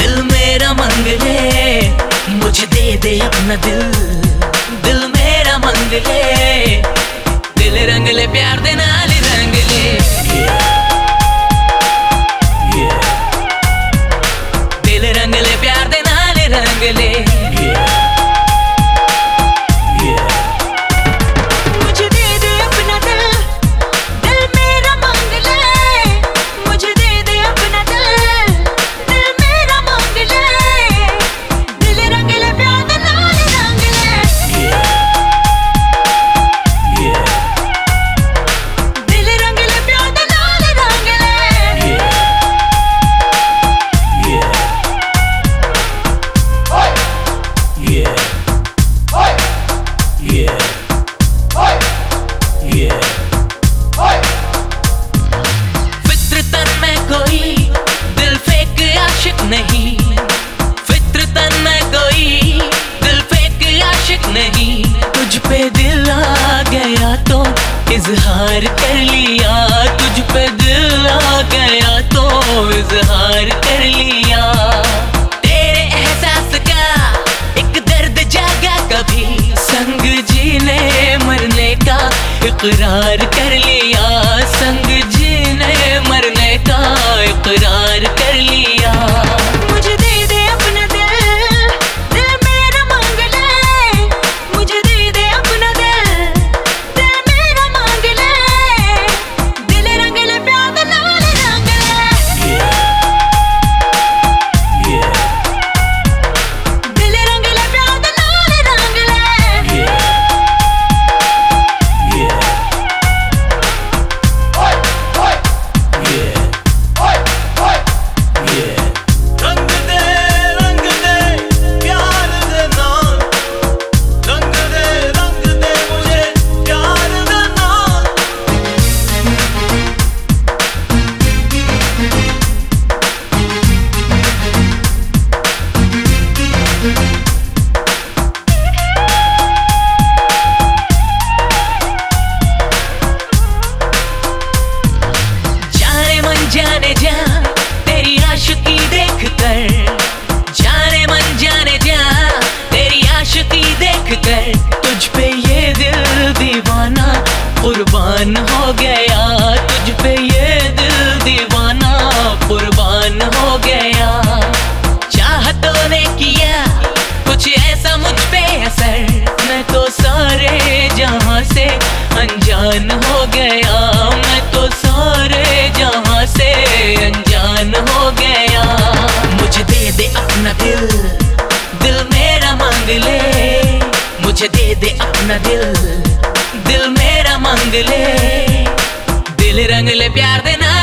दिल मेरा मंग ले, मुझे दे दे अपना दिल दिल मेरा मंग ले, दिल रंग ले, प्यार दे नाली रंग ले yeah. इजहार कर लिया तुझ पे दिल आ गया तो इजहार कर लिया। तेरे एहसास का एक दर्द जागा कभी, संग जीने, मरने का इकरार कर लिया। कुर्बान हो गया, तुझ पे ये दिल दीवाना कुर्बान हो गया। चाहतों ने किया कुछ ऐसा मुझ पे असर, मैं तो सारे जहाँ से अनजान हो गया, मैं तो सारे जहाँ से अनजान हो गया। मुझे दे दे अपना दिल दिल मेरा मांग ले। मुझे दे दे अपना दिल रंग ले दिल रंग ले प्यार देना।